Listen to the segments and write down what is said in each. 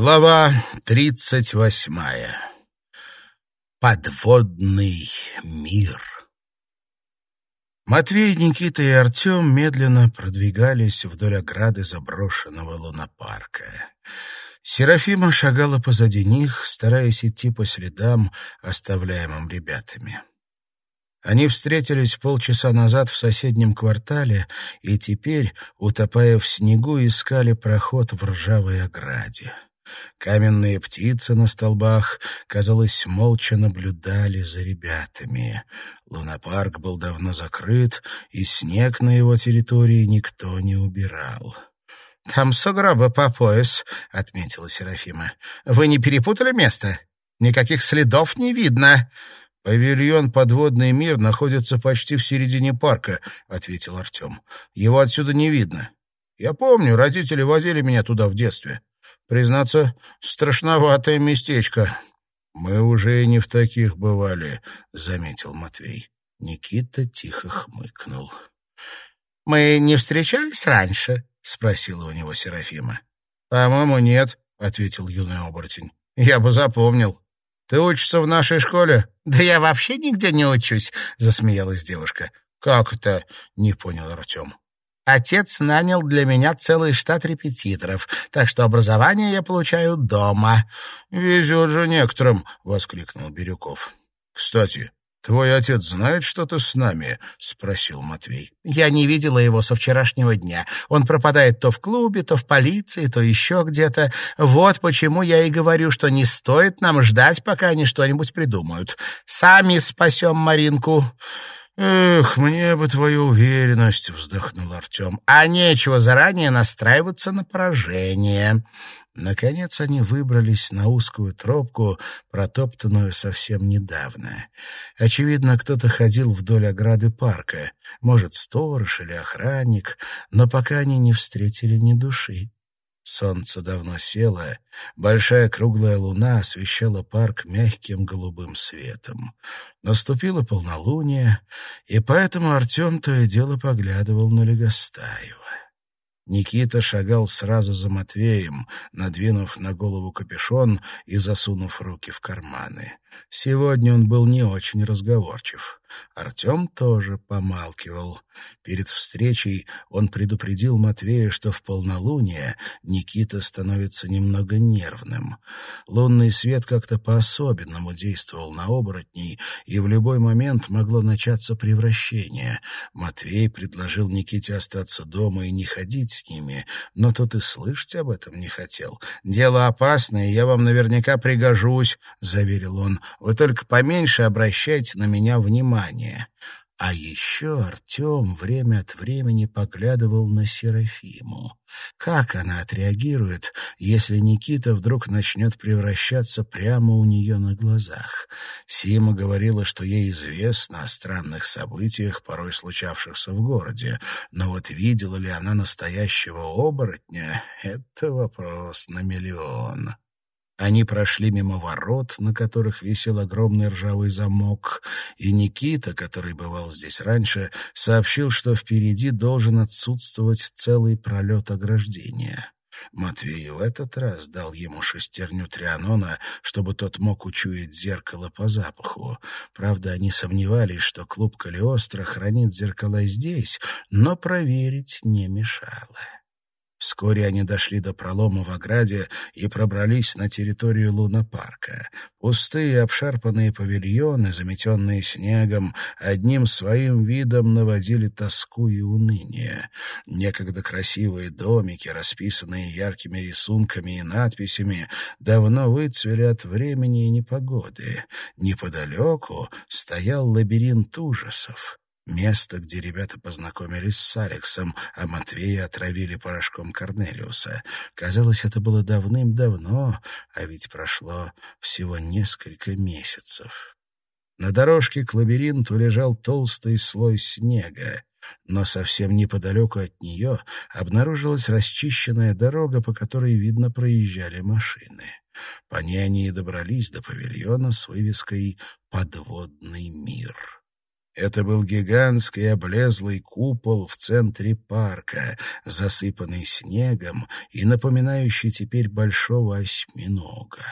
Глава тридцать восьмая. Подводный мир. Матвей, Никита и Артем медленно продвигались вдоль ограды заброшенного лунопарка. Серафима шагала позади них, стараясь идти по следам, оставляемым ребятами. Они встретились полчаса назад в соседнем квартале и теперь, утопая в снегу, искали проход в ржавой ограде. Каменные птицы на столбах, казалось, молча наблюдали за ребятами. Лунопарк был давно закрыт, и снег на его территории никто не убирал. «Там сугробы по пояс», — отметила Серафима. «Вы не перепутали место? Никаких следов не видно». «Павильон «Подводный мир» находится почти в середине парка», — ответил Артем. «Его отсюда не видно. Я помню, родители возили меня туда в детстве. Признаться, страшноватое местечко. Мы уже и не в таких бывали, заметил Матвей. Никита тихо хмыкнул. Мы не встречались раньше? спросила у него Серафима. По-моему, нет, ответил юный оборотень. Я бы запомнил. Ты учишься в нашей школе? Да я вообще нигде не учусь, засмеялась девушка. Как это? не понял Артем. Отец нанял для меня целый штат репетиторов, так что образование я получаю дома. — Везет же некоторым, — воскликнул Бирюков. — Кстати, твой отец знает, что ты с нами? — спросил Матвей. — Я не видела его со вчерашнего дня. Он пропадает то в клубе, то в полиции, то еще где-то. Вот почему я и говорю, что не стоит нам ждать, пока они что-нибудь придумают. Сами спасем Маринку. «Эх, мне бы твою уверенность!» — вздохнул Артем. «А нечего заранее настраиваться на поражение». Наконец они выбрались на узкую тропку, протоптанную совсем недавно. Очевидно, кто-то ходил вдоль ограды парка, может, сторож или охранник, но пока они не встретили ни души. Солнце давно село, большая круглая луна освещала парк мягким голубым светом. Наступило полнолуние, и поэтому Артем то и дело поглядывал на Легостаева. Никита шагал сразу за Матвеем, надвинув на голову капюшон и засунув руки в карманы. Сегодня он был не очень разговорчив. Артем тоже помалкивал. Перед встречей он предупредил Матвея, что в полнолуние Никита становится немного нервным. Лунный свет как-то по-особенному действовал на оборотней, и в любой момент могло начаться превращение. Матвей предложил Никите остаться дома и не ходить с ними, но тот и слышать об этом не хотел. «Дело опасное, я вам наверняка пригожусь», — заверил он. «Вы только поменьше обращайте на меня внимание». А еще Артем время от времени поглядывал на Серафиму. Как она отреагирует, если Никита вдруг начнет превращаться прямо у нее на глазах? Сима говорила, что ей известно о странных событиях, порой случавшихся в городе, но вот видела ли она настоящего оборотня — это вопрос на миллион. Они прошли мимо ворот, на которых висел огромный ржавый замок, и Никита, который бывал здесь раньше, сообщил, что впереди должен отсутствовать целый пролет ограждения. Матвей в этот раз дал ему шестерню Трианона, чтобы тот мог учуять зеркало по запаху. Правда, они сомневались, что клуб Калиостро хранит зеркала здесь, но проверить не мешало. Вскоре они дошли до пролома в ограде и пробрались на территорию лунопарка. Пустые обшарпанные павильоны, заметенные снегом, одним своим видом наводили тоску и уныние. Некогда красивые домики, расписанные яркими рисунками и надписями, давно выцвели от времени и непогоды. Неподалеку стоял лабиринт ужасов. Место, где ребята познакомились с Алексом, а Матвея отравили порошком Корнелиуса. Казалось, это было давным-давно, а ведь прошло всего несколько месяцев. На дорожке к лабиринту лежал толстый слой снега, но совсем неподалеку от нее обнаружилась расчищенная дорога, по которой, видно, проезжали машины. По ней они и добрались до павильона с вывеской «Подводный мир». Это был гигантский облезлый купол в центре парка, засыпанный снегом и напоминающий теперь большого осьминога.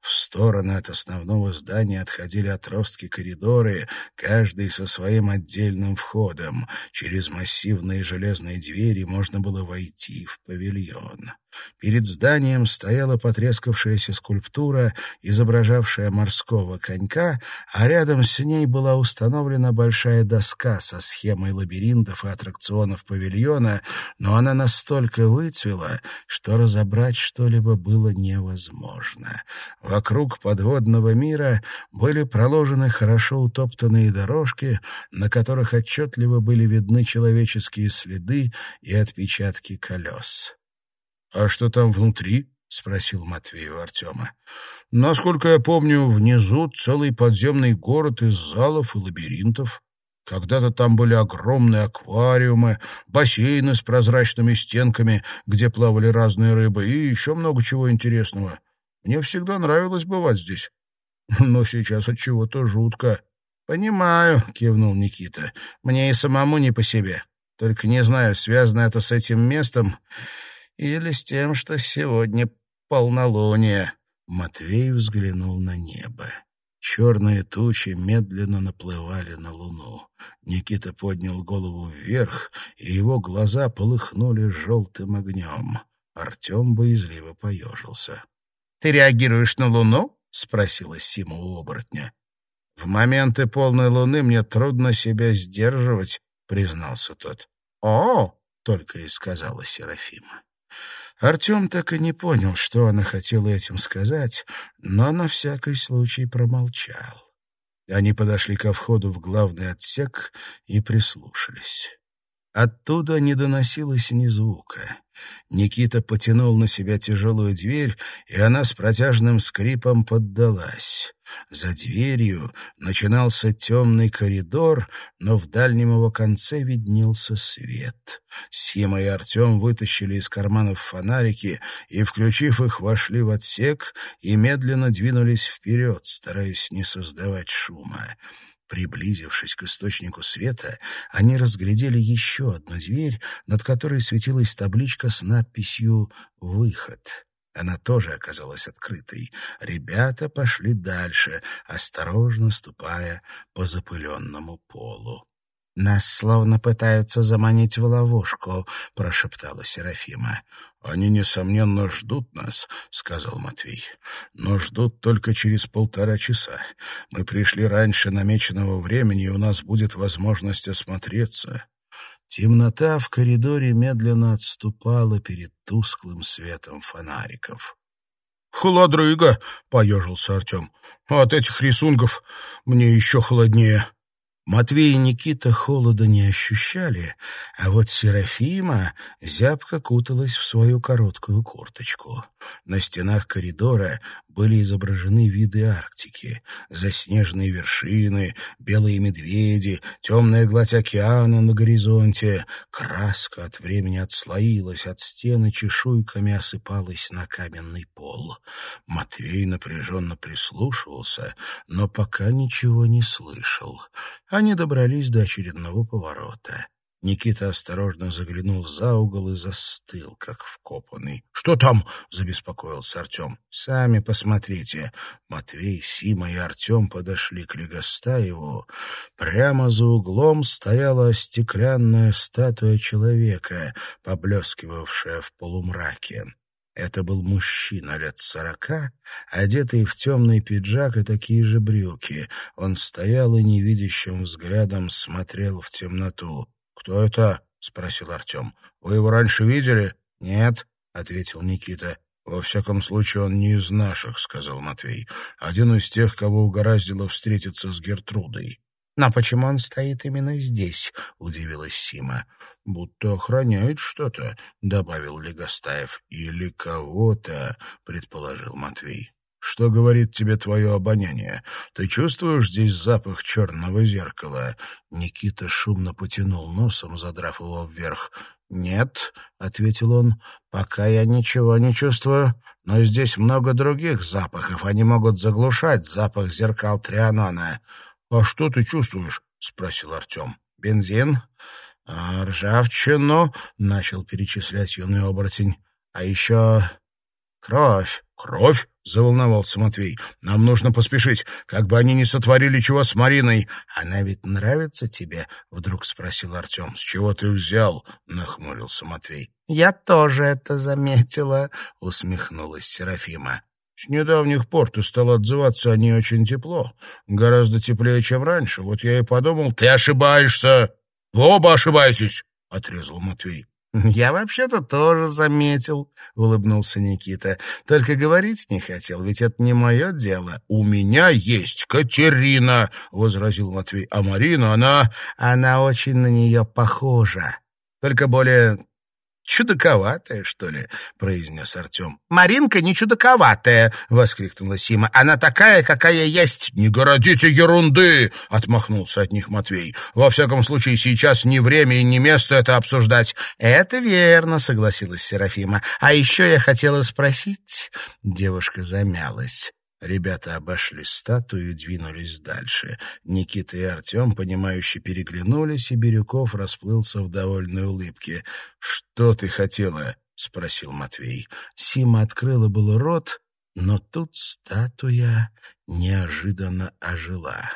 В стороны от основного здания отходили отростки коридоры, каждый со своим отдельным входом. Через массивные железные двери можно было войти в павильон. Перед зданием стояла потрескавшаяся скульптура, изображавшая морского конька, а рядом с ней была установлена большая доска со схемой лабиринтов и аттракционов павильона, но она настолько выцвела, что разобрать что-либо было невозможно. Вокруг подводного мира были проложены хорошо утоптанные дорожки, на которых отчетливо были видны человеческие следы и отпечатки колес. «А что там внутри?» — спросил Матвей у Артема. «Насколько я помню, внизу целый подземный город из залов и лабиринтов. Когда-то там были огромные аквариумы, бассейны с прозрачными стенками, где плавали разные рыбы, и еще много чего интересного. Мне всегда нравилось бывать здесь. Но сейчас от чего-то жутко». «Понимаю», — кивнул Никита. «Мне и самому не по себе. Только не знаю, связано это с этим местом или с тем, что сегодня полнолуние. Матвей взглянул на небо. Черные тучи медленно наплывали на луну. Никита поднял голову вверх, и его глаза полыхнули желтым огнем. Артем боязливо поежился. — Ты реагируешь на луну? — спросила Сима у оборотня. — В моменты полной луны мне трудно себя сдерживать, — признался тот. — О! — только и сказала Серафима. Артем так и не понял, что она хотела этим сказать, но на всякий случай промолчал. Они подошли ко входу в главный отсек и прислушались. Оттуда не доносилось ни звука. Никита потянул на себя тяжелую дверь, и она с протяжным скрипом поддалась. За дверью начинался темный коридор, но в дальнем его конце виднелся свет. Сима и Артем вытащили из карманов фонарики и, включив их, вошли в отсек и медленно двинулись вперед, стараясь не создавать шума. Приблизившись к источнику света, они разглядели еще одну дверь, над которой светилась табличка с надписью «Выход». Она тоже оказалась открытой. Ребята пошли дальше, осторожно ступая по запыленному полу. «Нас словно пытаются заманить в ловушку», — прошептала Серафима. «Они, несомненно, ждут нас», — сказал Матвей. «Но ждут только через полтора часа. Мы пришли раньше намеченного времени, и у нас будет возможность осмотреться». Темнота в коридоре медленно отступала перед тусклым светом фонариков. «Холодрыга!» — поежился Артем. «От этих рисунков мне еще холоднее». Матвей и Никита холода не ощущали, а вот Серафима зябко куталась в свою короткую курточку. На стенах коридора были изображены виды Арктики, заснеженные вершины, белые медведи, темная гладь океана на горизонте. Краска от времени отслоилась, от стены чешуйками осыпалась на каменный пол. Матвей напряженно прислушивался, но пока ничего не слышал. Они добрались до очередного поворота. Никита осторожно заглянул за угол и застыл, как вкопанный. «Что там?» — забеспокоился Артем. «Сами посмотрите». Матвей, Сима и Артем подошли к Легостаеву. Прямо за углом стояла стеклянная статуя человека, поблескивавшая в полумраке. Это был мужчина лет сорока, одетый в темный пиджак и такие же брюки. Он стоял и невидящим взглядом смотрел в темноту. «Кто это?» — спросил Артем. «Вы его раньше видели?» «Нет», — ответил Никита. «Во всяком случае, он не из наших», — сказал Матвей. «Один из тех, кого угораздило встретиться с Гертрудой». «Но почему он стоит именно здесь?» — удивилась Сима. «Будто охраняет что-то», — добавил Легостаев. «Или кого-то», — предположил Матвей. «Что говорит тебе твое обоняние? Ты чувствуешь здесь запах черного зеркала?» Никита шумно потянул носом, задрав его вверх. «Нет», — ответил он, — «пока я ничего не чувствую, но здесь много других запахов, они могут заглушать запах зеркал Трианона». «А что ты чувствуешь?» — спросил Артем. «Бензин, а ржавчину», — начал перечислять юный оборотень. «А еще кровь». «Кровь?» — заволновался Матвей. «Нам нужно поспешить, как бы они ни сотворили чего с Мариной». «Она ведь нравится тебе?» — вдруг спросил Артем. «С чего ты взял?» — нахмурился Матвей. «Я тоже это заметила», — усмехнулась Серафима. С недавних пор ты стал отзываться о ней очень тепло. Гораздо теплее, чем раньше. Вот я и подумал... — Ты ошибаешься! Вы оба ошибаетесь! — отрезал Матвей. «Я вообще-то тоже заметил», — улыбнулся Никита. «Только говорить не хотел, ведь это не мое дело». «У меня есть Катерина», — возразил Матвей. «А Марина, она...» «Она очень на нее похожа, только более «Чудаковатая, что ли?» — произнес Артем. «Маринка не чудаковатая!» — воскликнула Сима. «Она такая, какая есть!» «Не городите ерунды!» — отмахнулся от них Матвей. «Во всяком случае, сейчас не время и не место это обсуждать». «Это верно», — согласилась Серафима. «А еще я хотела спросить...» Девушка замялась. Ребята обошли статую и двинулись дальше. Никита и Артем, понимающе переглянулись, и Бирюков расплылся в довольной улыбке. «Что ты хотела?» — спросил Матвей. Сима открыла было рот, но тут статуя неожиданно ожила.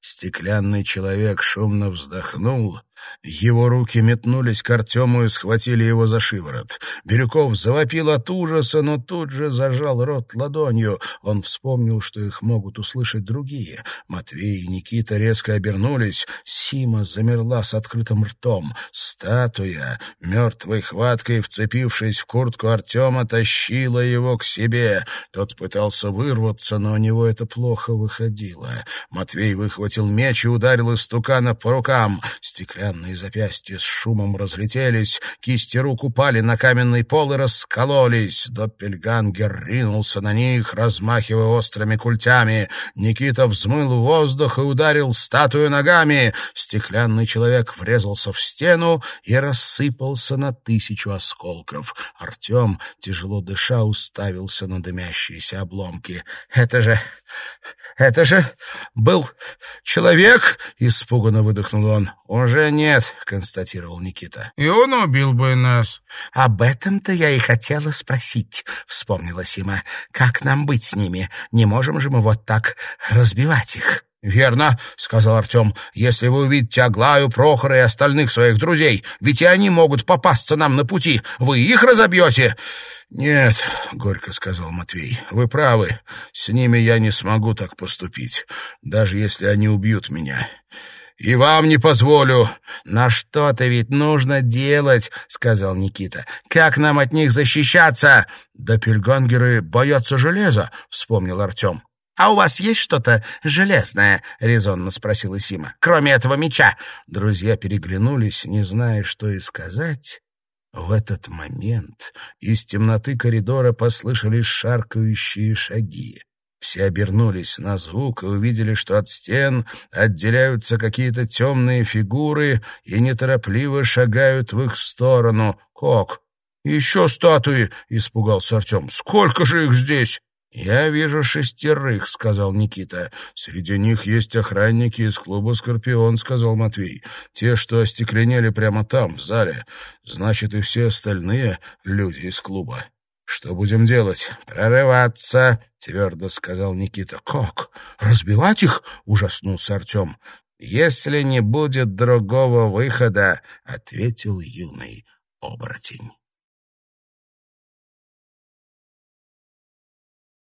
Стеклянный человек шумно вздохнул. Его руки метнулись к Артему и схватили его за шиворот. Бирюков завопил от ужаса, но тут же зажал рот ладонью. Он вспомнил, что их могут услышать другие. Матвей и Никита резко обернулись. Сима замерла с открытым ртом. Статуя, мертвой хваткой вцепившись в куртку Артема, тащила его к себе. Тот пытался вырваться, но у него это плохо выходило. Матвей выхватил меч и ударил истукана по рукам. Стеклянные запястья с шумом разлетелись, кисти рук упали на каменный пол и раскололись. Доппельгангер ринулся на них, размахивая острыми культями. Никита взмыл в воздух и ударил статую ногами. Стеклянный человек врезался в стену и рассыпался на тысячу осколков. Артем, тяжело дыша, уставился на дымящиеся обломки. «Это же... это же был человек?» — испуганно выдохнул он. «Уже нет», — констатировал Никита. «И он убил бы нас». «Об этом-то я и хотела спросить», — вспомнила Сима. «Как нам быть с ними? Не можем же мы вот так разбивать их?» «Верно», — сказал Артем, — «если вы увидите Аглаю, Прохора и остальных своих друзей, ведь и они могут попасться нам на пути, вы их разобьете». «Нет», — горько сказал Матвей, — «вы правы. С ними я не смогу так поступить, даже если они убьют меня. И вам не позволю. На что-то ведь нужно делать, сказал Никита. Как нам от них защищаться? Да пельгангеры боятся железа, вспомнил Артем. «А у вас есть что-то железное?» — резонно спросила Сима. «Кроме этого меча». Друзья переглянулись, не зная, что и сказать. В этот момент из темноты коридора послышались шаркающие шаги. Все обернулись на звук и увидели, что от стен отделяются какие-то темные фигуры и неторопливо шагают в их сторону. «Как? Еще статуи!» — испугался Артем. «Сколько же их здесь?» «Я вижу шестерых», — сказал Никита. «Среди них есть охранники из клуба «Скорпион», — сказал Матвей. «Те, что остекленели прямо там, в зале. Значит, и все остальные люди из клуба». «Что будем делать?» «Прорываться», — твердо сказал Никита. «Как? Разбивать их?» — ужаснулся Артем. «Если не будет другого выхода», — ответил юный оборотень.